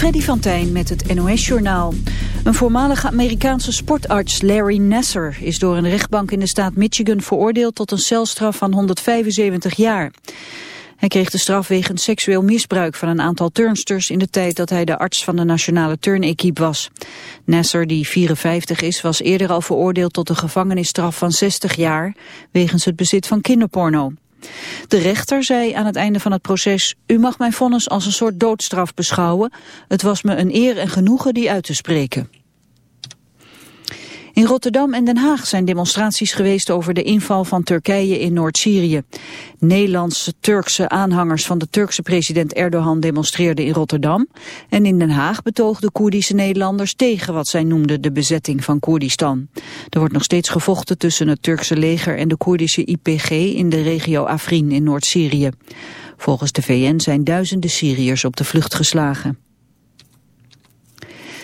Freddy van Tijn met het NOS-journaal. Een voormalige Amerikaanse sportarts, Larry Nasser... is door een rechtbank in de staat Michigan veroordeeld... tot een celstraf van 175 jaar. Hij kreeg de straf wegens seksueel misbruik van een aantal turnsters... in de tijd dat hij de arts van de nationale turnequipe was. Nasser, die 54 is, was eerder al veroordeeld... tot een gevangenisstraf van 60 jaar... wegens het bezit van kinderporno. De rechter zei aan het einde van het proces... u mag mijn vonnis als een soort doodstraf beschouwen. Het was me een eer en genoegen die uit te spreken. In Rotterdam en Den Haag zijn demonstraties geweest over de inval van Turkije in Noord-Syrië. Nederlandse Turkse aanhangers van de Turkse president Erdogan demonstreerden in Rotterdam. En in Den Haag betoogden Koerdische Nederlanders tegen wat zij noemden de bezetting van Koerdistan. Er wordt nog steeds gevochten tussen het Turkse leger en de Koerdische IPG in de regio Afrin in Noord-Syrië. Volgens de VN zijn duizenden Syriërs op de vlucht geslagen.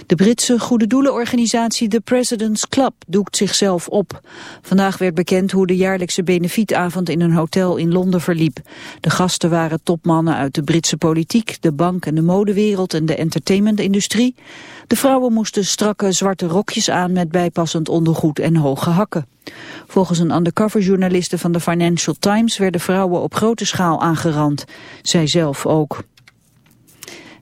De Britse goede doelenorganisatie The President's Club doekt zichzelf op. Vandaag werd bekend hoe de jaarlijkse benefietavond in een hotel in Londen verliep. De gasten waren topmannen uit de Britse politiek, de bank- en de modewereld en de entertainmentindustrie. De vrouwen moesten strakke zwarte rokjes aan met bijpassend ondergoed en hoge hakken. Volgens een undercover-journaliste van de Financial Times werden vrouwen op grote schaal aangerand. Zij zelf ook.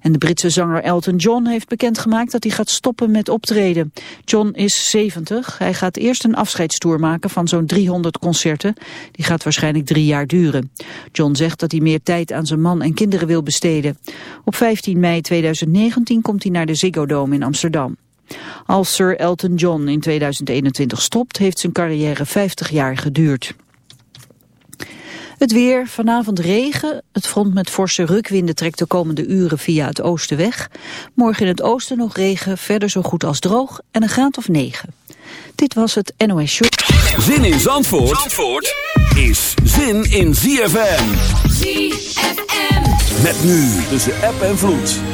En de Britse zanger Elton John heeft bekendgemaakt dat hij gaat stoppen met optreden. John is 70. Hij gaat eerst een afscheidstoer maken van zo'n 300 concerten. Die gaat waarschijnlijk drie jaar duren. John zegt dat hij meer tijd aan zijn man en kinderen wil besteden. Op 15 mei 2019 komt hij naar de Ziggo Dome in Amsterdam. Als Sir Elton John in 2021 stopt, heeft zijn carrière 50 jaar geduurd. Het weer, vanavond regen. Het front met forse rukwinden trekt de komende uren via het oosten weg. Morgen in het oosten nog regen, verder zo goed als droog en een graad of 9. Dit was het NOS Show. Zin in Zandvoort, Zandvoort is zin in ZFM. ZFM. Met nu tussen app en vloed.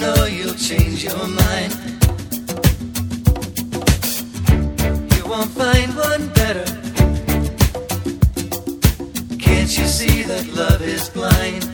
Know you'll change your mind. You won't find one better. Can't you see that love is blind?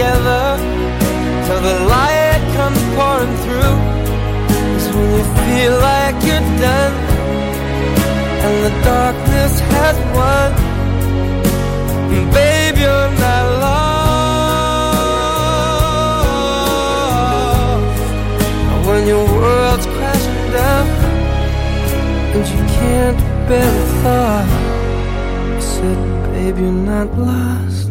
Together till the light comes pouring through. Cause when you feel like you're done and the darkness has won, and babe, you're not lost. And when your world's crashing down and you can't bear the thought, I said, babe, you're not lost.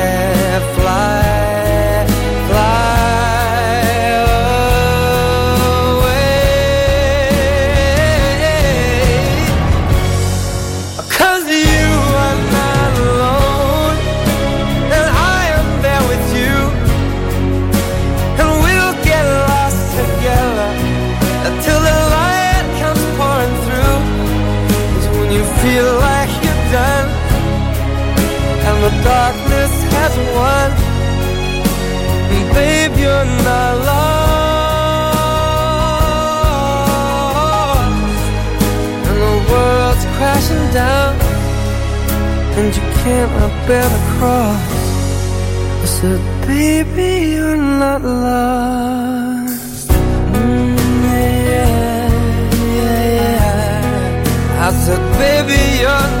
darkness has won, babe, you're not lost and the world's crashing down, and you can't bear the cross. I said, baby, you're not lost. Mm, yeah, yeah, yeah. I said, baby, you're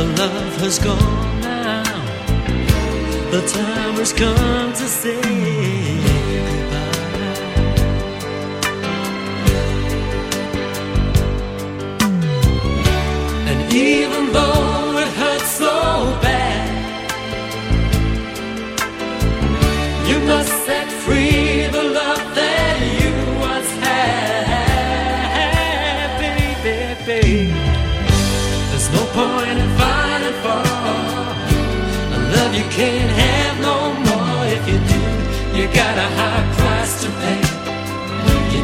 The love has gone now. The time has come to say goodbye. And even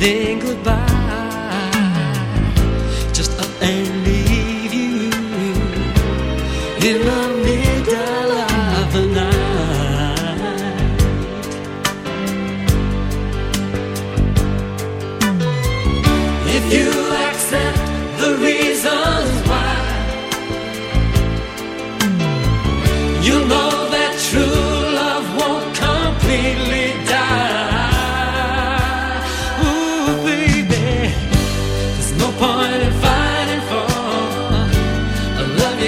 then goodbye.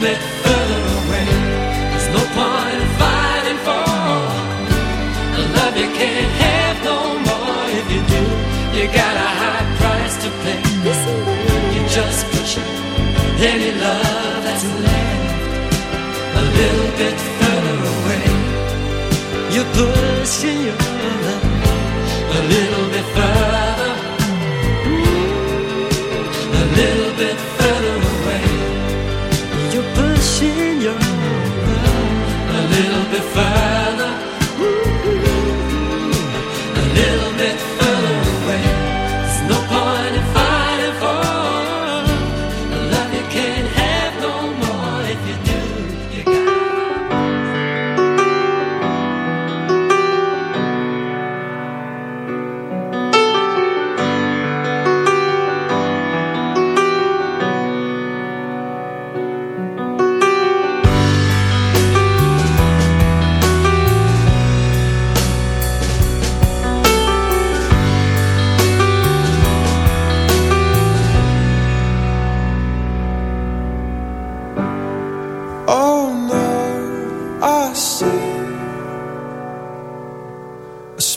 bit further away. There's no point in fighting for a love you can't have no more. If you do, you got a high price to pay. You're just pushing any love that's left a little bit further away. You're pushing your love a little bit further, a little bit further little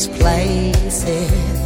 These places,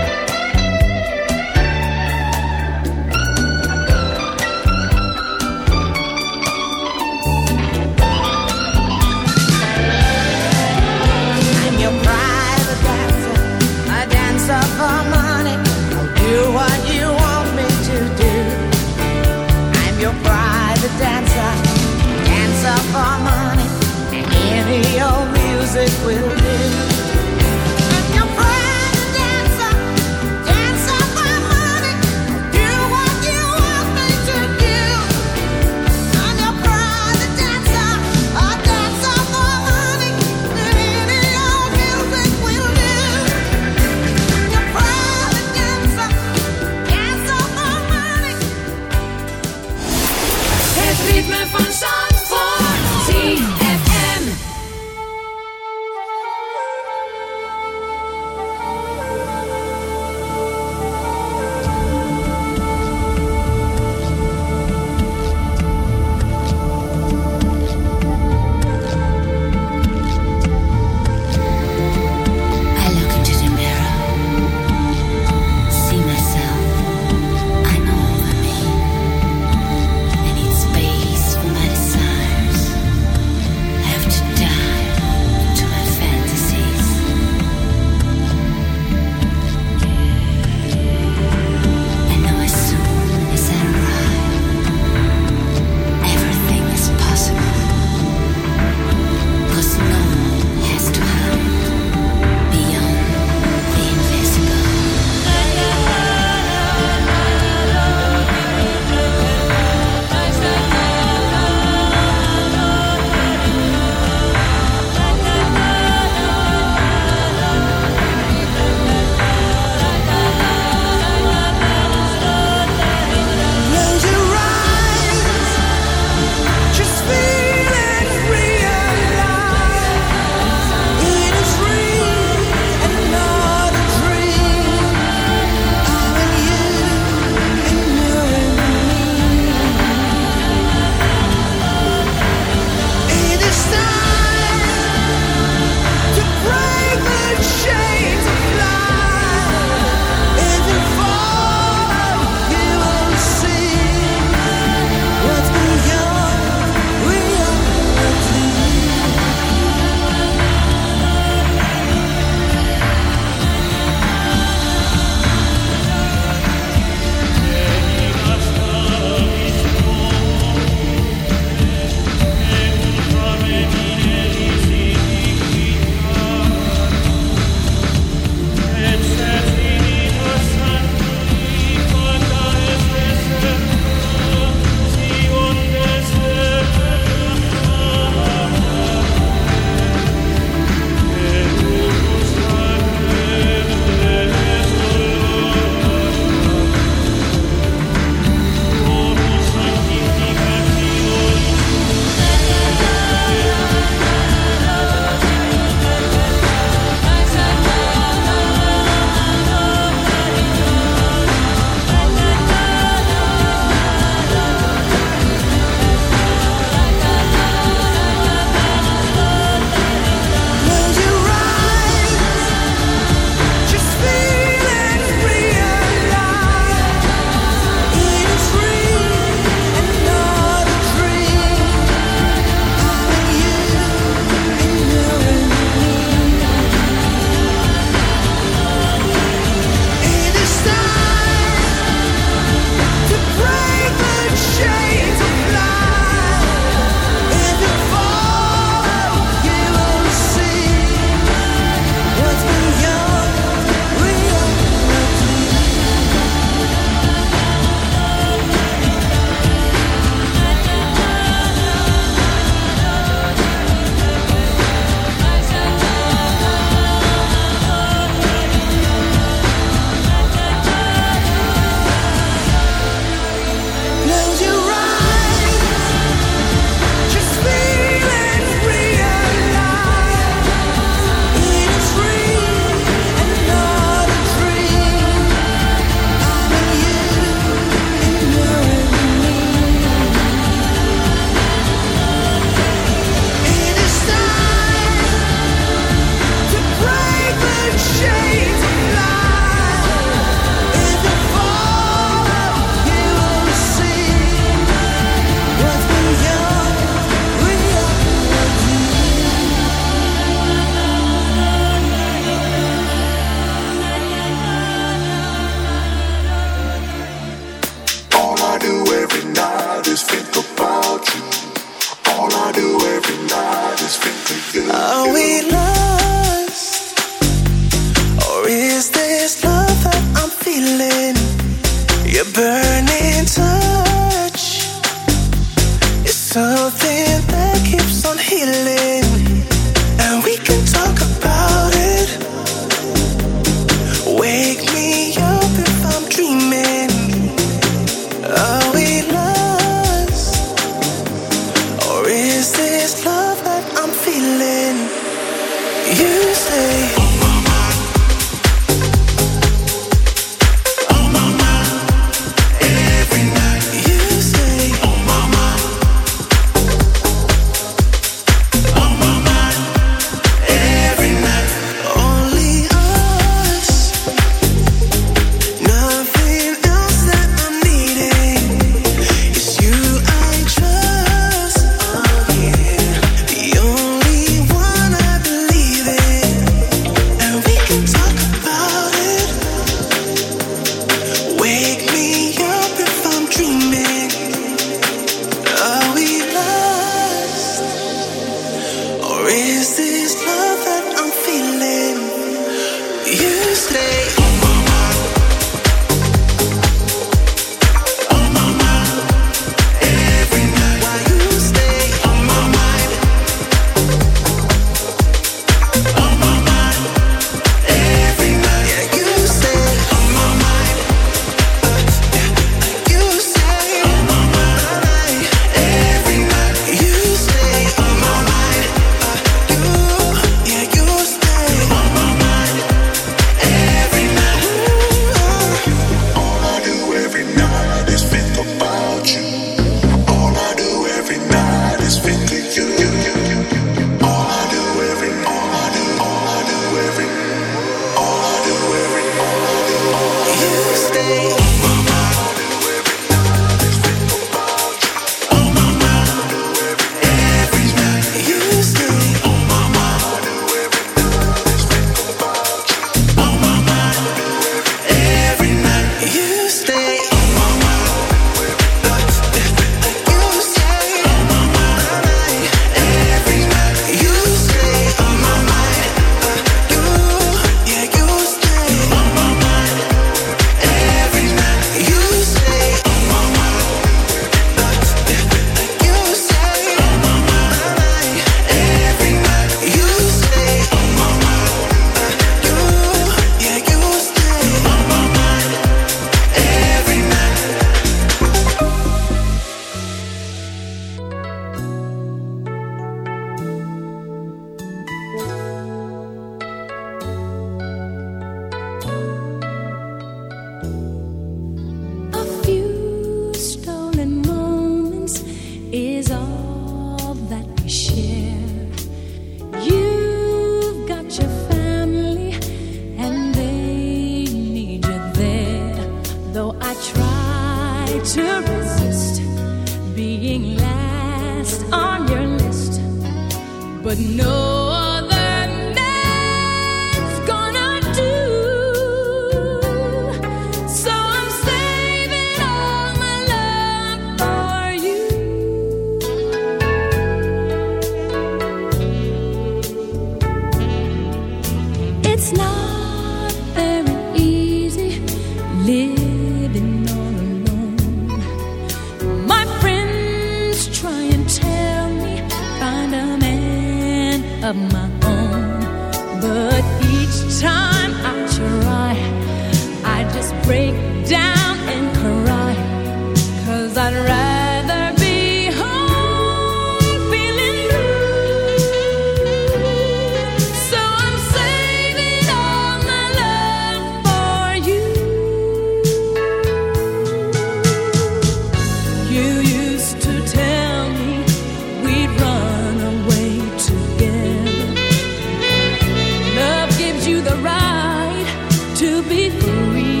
before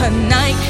my